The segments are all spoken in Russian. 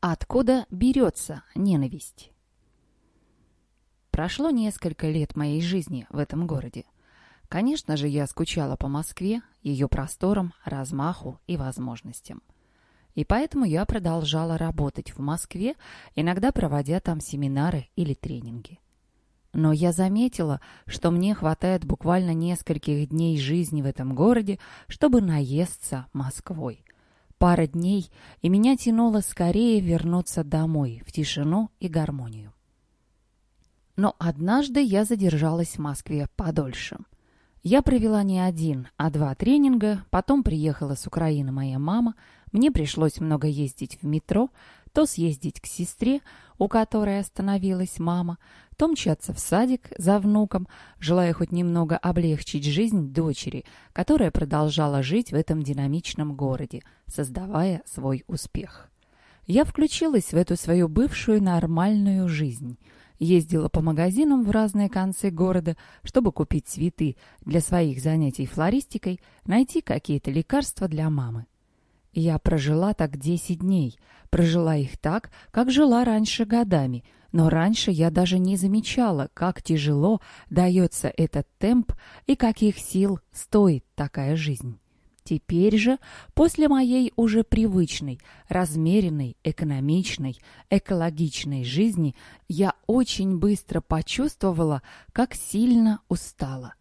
Откуда берется ненависть? Прошло несколько лет моей жизни в этом городе. Конечно же, я скучала по Москве, ее просторам, размаху и возможностям. И поэтому я продолжала работать в Москве, иногда проводя там семинары или тренинги. Но я заметила, что мне хватает буквально нескольких дней жизни в этом городе, чтобы наесться Москвой – пара дней, и меня тянуло скорее вернуться домой, в тишину и гармонию. Но однажды я задержалась в Москве подольше. Я провела не один, а два тренинга, потом приехала с Украины моя мама, мне пришлось много ездить в метро, то съездить к сестре, у которой остановилась мама, то мчаться в садик за внуком, желая хоть немного облегчить жизнь дочери, которая продолжала жить в этом динамичном городе, создавая свой успех. Я включилась в эту свою бывшую нормальную жизнь. Ездила по магазинам в разные концы города, чтобы купить цветы для своих занятий флористикой, найти какие-то лекарства для мамы. Я прожила так десять дней, прожила их так, как жила раньше годами, но раньше я даже не замечала, как тяжело дается этот темп и каких сил стоит такая жизнь. Теперь же, после моей уже привычной, размеренной, экономичной, экологичной жизни, я очень быстро почувствовала, как сильно устала.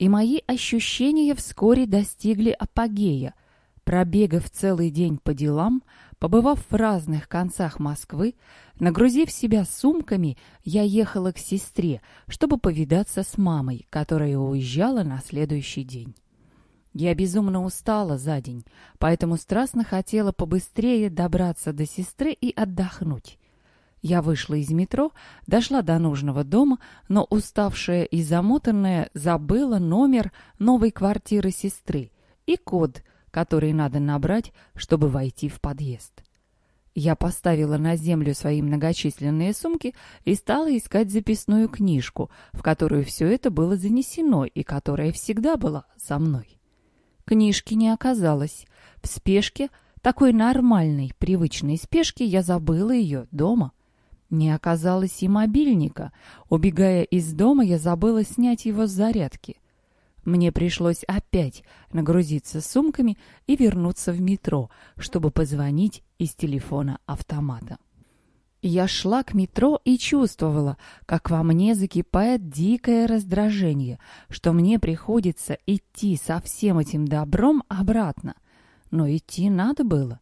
И мои ощущения вскоре достигли апогея – Пробегав целый день по делам, побывав в разных концах Москвы, нагрузив себя сумками, я ехала к сестре, чтобы повидаться с мамой, которая уезжала на следующий день. Я безумно устала за день, поэтому страстно хотела побыстрее добраться до сестры и отдохнуть. Я вышла из метро, дошла до нужного дома, но уставшая и замотанная забыла номер новой квартиры сестры и код — который надо набрать, чтобы войти в подъезд. Я поставила на землю свои многочисленные сумки и стала искать записную книжку, в которую все это было занесено и которая всегда была со мной. Книжки не оказалось. В спешке, такой нормальной, привычной спешке, я забыла ее дома. Не оказалось и мобильника. Убегая из дома, я забыла снять его с зарядки. Мне пришлось опять нагрузиться сумками и вернуться в метро, чтобы позвонить из телефона автомата. Я шла к метро и чувствовала, как во мне закипает дикое раздражение, что мне приходится идти со всем этим добром обратно. Но идти надо было.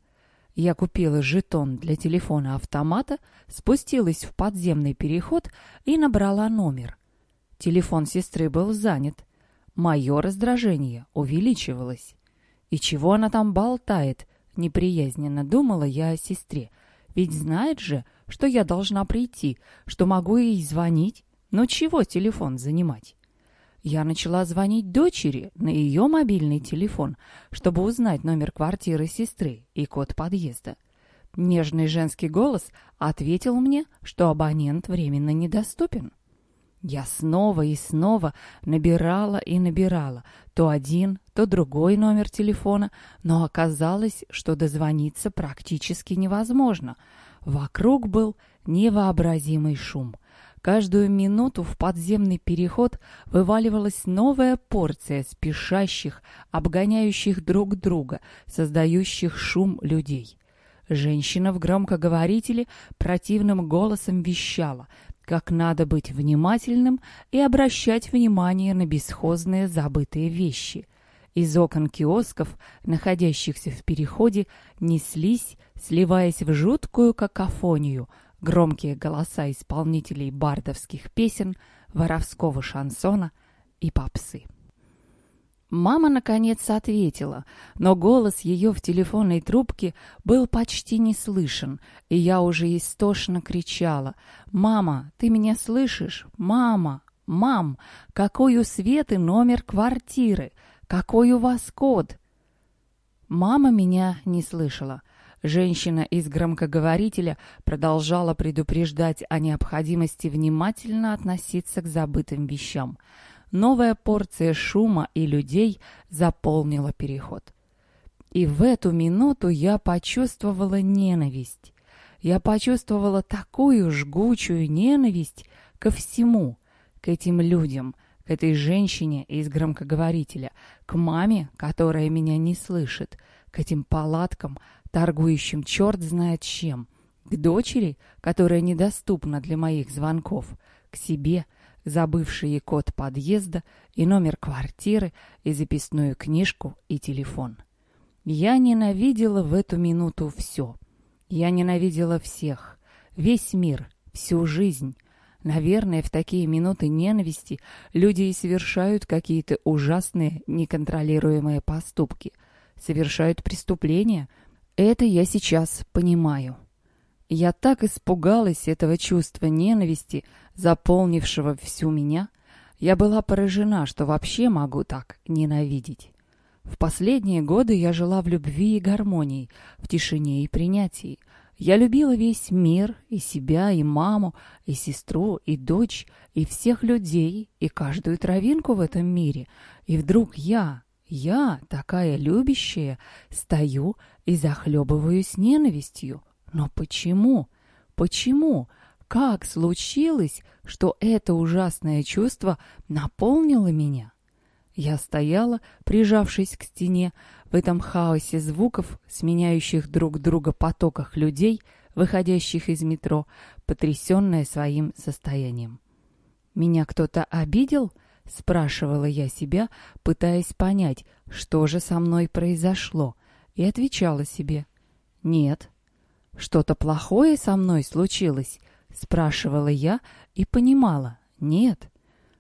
Я купила жетон для телефона автомата, спустилась в подземный переход и набрала номер. Телефон сестры был занят. Мое раздражение увеличивалось. И чего она там болтает? Неприязненно думала я о сестре. Ведь знает же, что я должна прийти, что могу ей звонить. Но чего телефон занимать? Я начала звонить дочери на ее мобильный телефон, чтобы узнать номер квартиры сестры и код подъезда. Нежный женский голос ответил мне, что абонент временно недоступен. Я снова и снова набирала и набирала то один, то другой номер телефона, но оказалось, что дозвониться практически невозможно. Вокруг был невообразимый шум. Каждую минуту в подземный переход вываливалась новая порция спешащих, обгоняющих друг друга, создающих шум людей. Женщина в громкоговорителе противным голосом вещала — как надо быть внимательным и обращать внимание на бесхозные забытые вещи. Из окон киосков, находящихся в переходе, неслись, сливаясь в жуткую какофонию, громкие голоса исполнителей бардовских песен, воровского шансона и попсы. Мама, наконец, ответила, но голос ее в телефонной трубке был почти не слышен, и я уже истошно кричала. «Мама, ты меня слышишь? Мама! Мам! Какой у Светы номер квартиры? Какой у вас код?» Мама меня не слышала. Женщина из громкоговорителя продолжала предупреждать о необходимости внимательно относиться к забытым вещам — новая порция шума и людей заполнила переход. И в эту минуту я почувствовала ненависть. я почувствовала такую жгучую ненависть ко всему, к этим людям, к этой женщине из громкоговорителя, к маме, которая меня не слышит, к этим палаткам, торгующим черт знает чем, к дочери, которая недоступна для моих звонков, к себе, забывшей код подъезда и номер квартиры, и записную книжку, и телефон. Я ненавидела в эту минуту все. Я ненавидела всех, весь мир, всю жизнь. Наверное, в такие минуты ненависти люди и совершают какие-то ужасные, неконтролируемые поступки, совершают преступления. Это я сейчас понимаю. Я так испугалась этого чувства ненависти, заполнившего всю меня. Я была поражена, что вообще могу так ненавидеть. В последние годы я жила в любви и гармонии, в тишине и принятии. Я любила весь мир, и себя, и маму, и сестру, и дочь, и всех людей, и каждую травинку в этом мире. И вдруг я, я, такая любящая, стою и захлебываюсь ненавистью. Но почему? Почему? Как случилось, что это ужасное чувство наполнило меня? Я стояла, прижавшись к стене, в этом хаосе звуков, сменяющих друг друга потоках людей, выходящих из метро, потрясенная своим состоянием. «Меня кто-то обидел?» — спрашивала я себя, пытаясь понять, что же со мной произошло, и отвечала себе «Нет». «Что-то плохое со мной случилось?» — спрашивала я и понимала «Нет».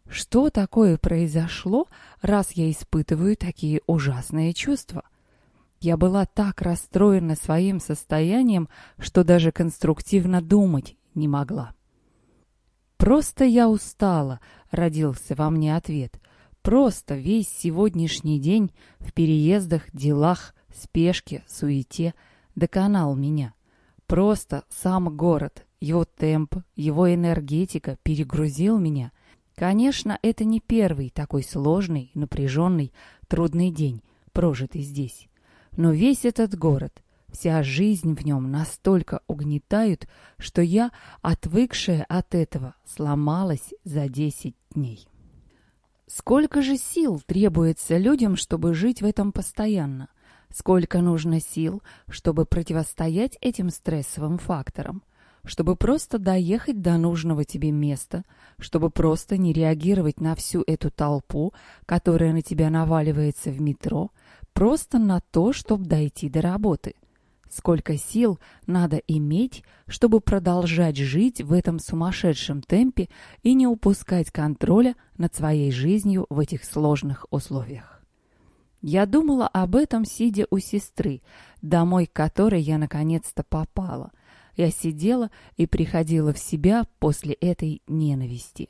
Что такое произошло, раз я испытываю такие ужасные чувства? Я была так расстроена своим состоянием, что даже конструктивно думать не могла. «Просто я устала», — родился во мне ответ. «Просто весь сегодняшний день в переездах, делах, спешке, суете доконал меня. Просто сам город, его темп, его энергетика перегрузил меня. Конечно, это не первый такой сложный, напряженный, трудный день, прожитый здесь. Но весь этот город, вся жизнь в нем настолько угнетают, что я, отвыкшая от этого, сломалась за десять дней. Сколько же сил требуется людям, чтобы жить в этом постоянно? Сколько нужно сил, чтобы противостоять этим стрессовым факторам? Чтобы просто доехать до нужного тебе места, чтобы просто не реагировать на всю эту толпу, которая на тебя наваливается в метро, просто на то, чтобы дойти до работы. Сколько сил надо иметь, чтобы продолжать жить в этом сумасшедшем темпе и не упускать контроля над своей жизнью в этих сложных условиях. Я думала об этом, сидя у сестры, домой к которой я наконец-то попала. Я сидела и приходила в себя после этой ненависти.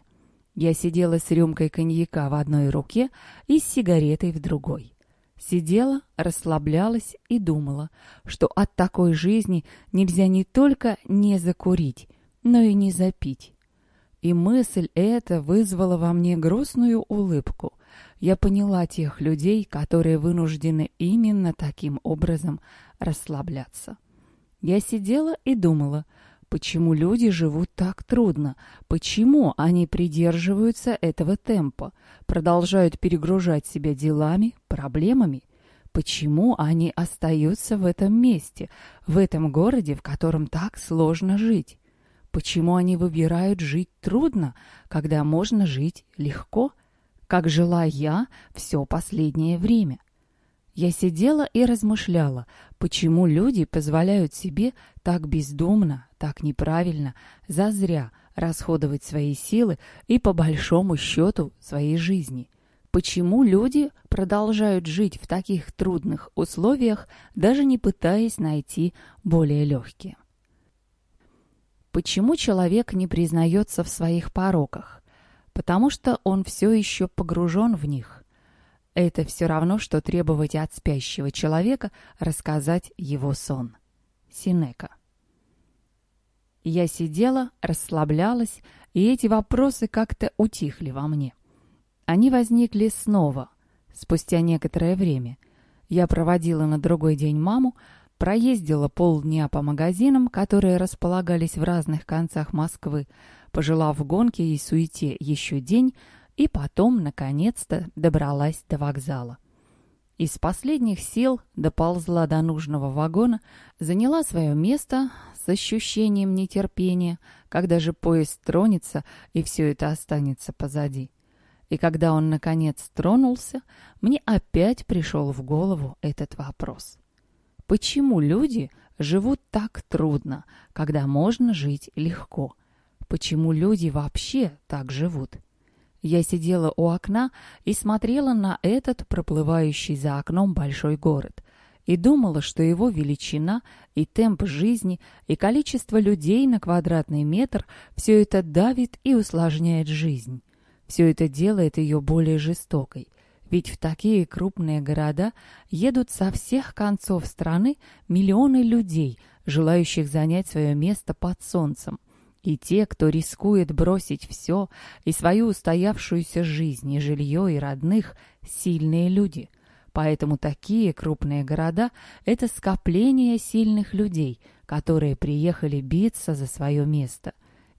Я сидела с рюмкой коньяка в одной руке и с сигаретой в другой. Сидела, расслаблялась и думала, что от такой жизни нельзя не только не закурить, но и не запить. И мысль эта вызвала во мне грустную улыбку — я поняла тех людей, которые вынуждены именно таким образом расслабляться. Я сидела и думала, почему люди живут так трудно, почему они придерживаются этого темпа, продолжают перегружать себя делами, проблемами, почему они остаются в этом месте, в этом городе, в котором так сложно жить. Почему они выбирают жить трудно, когда можно жить легко – как жила я все последнее время. Я сидела и размышляла, почему люди позволяют себе так бездумно, так неправильно, зазря расходовать свои силы и по большому счету своей жизни. Почему люди продолжают жить в таких трудных условиях, даже не пытаясь найти более легкие? Почему человек не признается в своих пороках? Потому что он все еще погружен в них. Это все равно, что требовать от спящего человека рассказать его сон. Синека. Я сидела, расслаблялась, и эти вопросы как-то утихли во мне. Они возникли снова, спустя некоторое время. Я проводила на другой день маму, проездила полдня по магазинам, которые располагались в разных концах Москвы, пожелав гонке и суете еще день, и потом, наконец-то, добралась до вокзала. Из последних сил доползла до нужного вагона, заняла свое место с ощущением нетерпения, когда же поезд тронется и все это останется позади. И когда он, наконец, тронулся, мне опять пришел в голову этот вопрос. Почему люди живут так трудно, когда можно жить легко? Почему люди вообще так живут? Я сидела у окна и смотрела на этот проплывающий за окном большой город и думала, что его величина и темп жизни и количество людей на квадратный метр все это давит и усложняет жизнь. Все это делает ее более жестокой. Ведь в такие крупные города едут со всех концов страны миллионы людей, желающих занять свое место под солнцем. И те, кто рискует бросить все, и свою устоявшуюся жизнь, и жилье, и родных, сильные люди. Поэтому такие крупные города – это скопление сильных людей, которые приехали биться за свое место.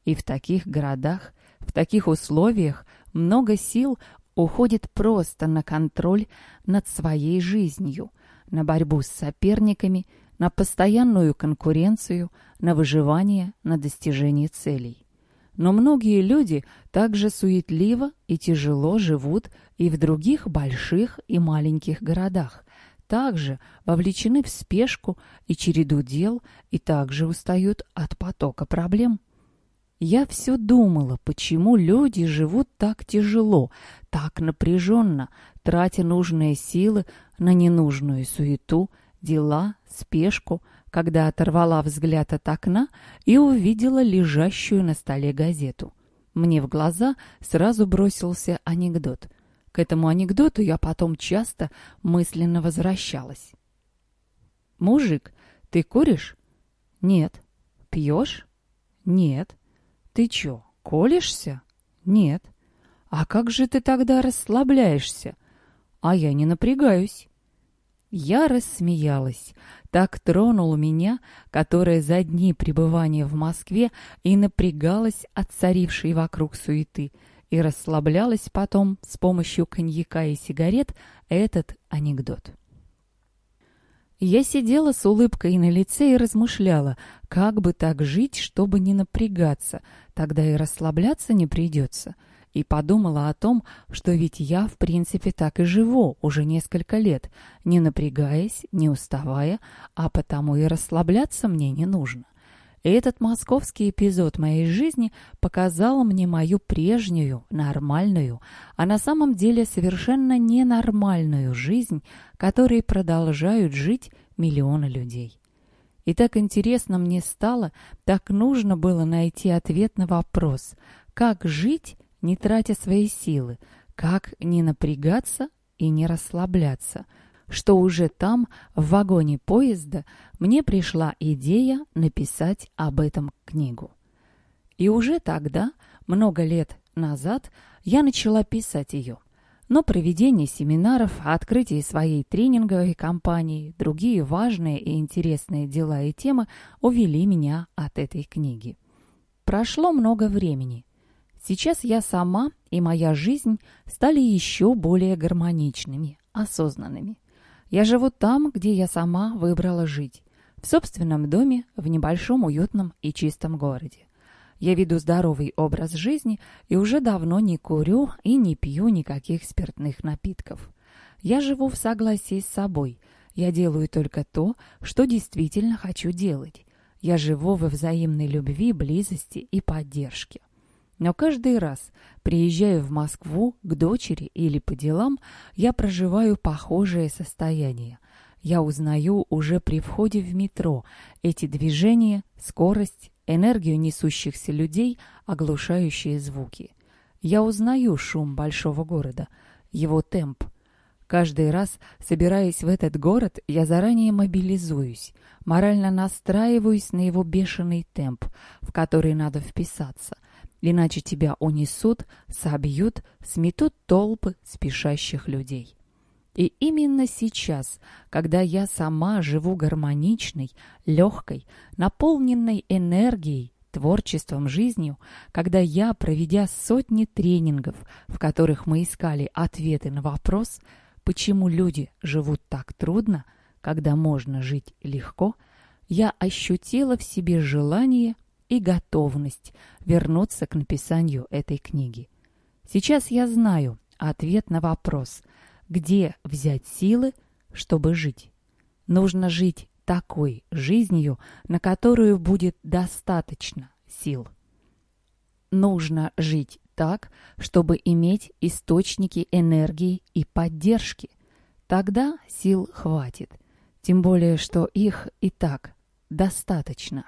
И в таких городах, в таких условиях много сил уходит просто на контроль над своей жизнью, на борьбу с соперниками, на постоянную конкуренцию, на выживание, на достижение целей. Но многие люди также суетливо и тяжело живут и в других больших и маленьких городах, также вовлечены в спешку и череду дел и также устают от потока проблем. Я все думала, почему люди живут так тяжело, так напряженно, тратя нужные силы на ненужную суету, дела, спешку, когда оторвала взгляд от окна и увидела лежащую на столе газету. Мне в глаза сразу бросился анекдот. К этому анекдоту я потом часто мысленно возвращалась. «Мужик, ты куришь?» «Нет». «Пьешь?» «Нет». Ты чё, колешься? Нет. А как же ты тогда расслабляешься? А я не напрягаюсь. Я рассмеялась. Так тронул меня, которая за дни пребывания в Москве и напрягалась от царившей вокруг суеты, и расслаблялась потом с помощью коньяка и сигарет этот анекдот. Я сидела с улыбкой на лице и размышляла, как бы так жить, чтобы не напрягаться, тогда и расслабляться не придется. И подумала о том, что ведь я, в принципе, так и живу уже несколько лет, не напрягаясь, не уставая, а потому и расслабляться мне не нужно. И этот московский эпизод моей жизни показал мне мою прежнюю, нормальную, а на самом деле совершенно ненормальную жизнь, которой продолжают жить миллионы людей. И так интересно мне стало, так нужно было найти ответ на вопрос, как жить, не тратя свои силы, как не напрягаться и не расслабляться – что уже там, в вагоне поезда, мне пришла идея написать об этом книгу. И уже тогда, много лет назад, я начала писать ее. Но проведение семинаров, открытие своей тренинговой компании, другие важные и интересные дела и темы увели меня от этой книги. Прошло много времени. Сейчас я сама и моя жизнь стали еще более гармоничными, осознанными. Я живу там, где я сама выбрала жить. В собственном доме, в небольшом, уютном и чистом городе. Я веду здоровый образ жизни и уже давно не курю и не пью никаких спиртных напитков. Я живу в согласии с собой. Я делаю только то, что действительно хочу делать. Я живу во взаимной любви, близости и поддержке. Но каждый раз, приезжая в Москву к дочери или по делам, я проживаю похожее состояние. Я узнаю уже при входе в метро эти движения, скорость, энергию несущихся людей, оглушающие звуки. Я узнаю шум большого города, его темп. Каждый раз, собираясь в этот город, я заранее мобилизуюсь, морально настраиваюсь на его бешеный темп, в который надо вписаться, Иначе тебя унесут, собьют, сметут толпы спешащих людей. И именно сейчас, когда я сама живу гармоничной, легкой, наполненной энергией, творчеством, жизнью, когда я, проведя сотни тренингов, в которых мы искали ответы на вопрос, почему люди живут так трудно, когда можно жить легко, я ощутила в себе желание и готовность вернуться к написанию этой книги. Сейчас я знаю ответ на вопрос – где взять силы, чтобы жить. Нужно жить такой жизнью, на которую будет достаточно сил. Нужно жить так, чтобы иметь источники энергии и поддержки. Тогда сил хватит, тем более, что их и так достаточно.